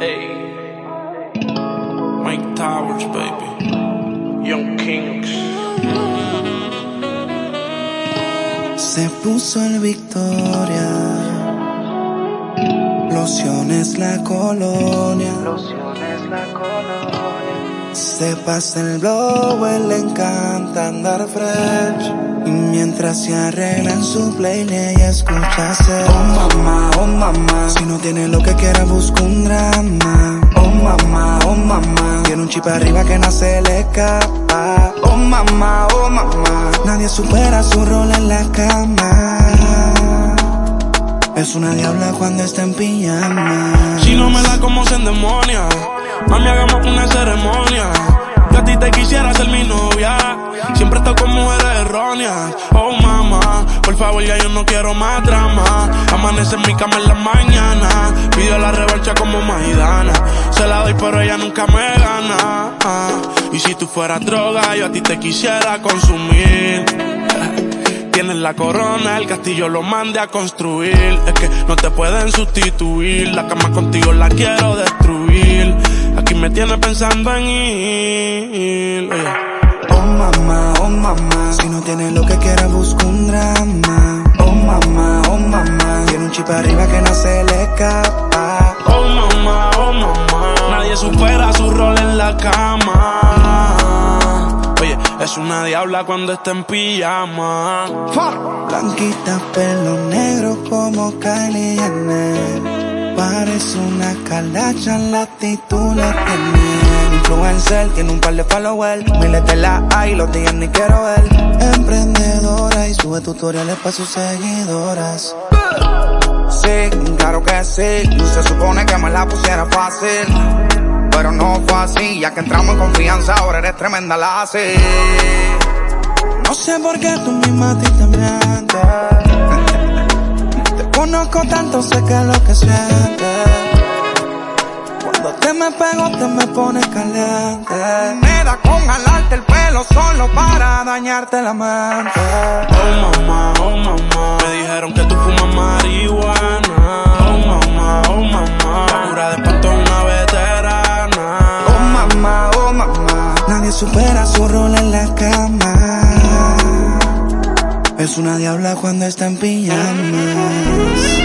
Hey. Mike Towers, baby. Young Kings. Se puso en Victoria. Lociones la colonia. Lociones la colonia. Se pasa el blow, él le encanta andar fresh. Y mientras se arregla en su playlist, ella escucha hacer. Oh mamá, oh mamá. Si no tiene lo que quiera, busca un drama. Oh mamá, oh mamá. Tiene un chip arriba que no se le escapa. Oh mamá, oh mamá. Nadie supera su rol en la cama. Es una diabla cuando está en pijama. Si no me da como se endemonia, mami hagamos una ceremonia. Yo a ti te quisiera ser mi novia, siempre estoy con mujeres erróneas. Oh mamá, por favor ya yo no quiero más drama. Amanece en mi cama en la mañana, pido la revancha como Maidana. Se la doy pero ella nunca me gana. Ah, y si tú fueras droga, yo a ti te quisiera consumir. Tienes la corona, el castillo lo mande a construir. Es que no te pueden sustituir. La cama contigo la quiero pensando en ir. Oh mamá, oh mamá. Si no tiene lo que quiera, busca un drama. Oh mamá, oh mamá. Tiene un chip arriba que no se le escapa. Oh mamá, oh mamá. Nadie supera su rol en la cama. Oye, es una diabla cuando está en pijama. Blanquita, pelo negro como Kylie Jenner. Parece una calacha, la actitud la tiene. Influencer, tiene un par de followers. Miles de la hay, los días ni quiero ver. Emprendedora y sube tutoriales para sus seguidoras. Sí, claro que sí. Se supone que me la pusiera fácil. Pero no fue así, ya que entramos en confianza, ahora eres tremenda la así. No sé por qué tú misma a ti te mientes. Conozco tanto, sé que es lo que sientes. Cuando te me pego, te me pones caliente. Me da con jalarte el pelo solo para dañarte la mente. Oh mamá, oh mamá. Me dijeron que tú fumas marihuana. Oh mamá, oh mamá. La cura de espanto una veterana. Oh mamá, oh mamá. Nadie supera su rol en la cama. Una diabla cuando está en pijama.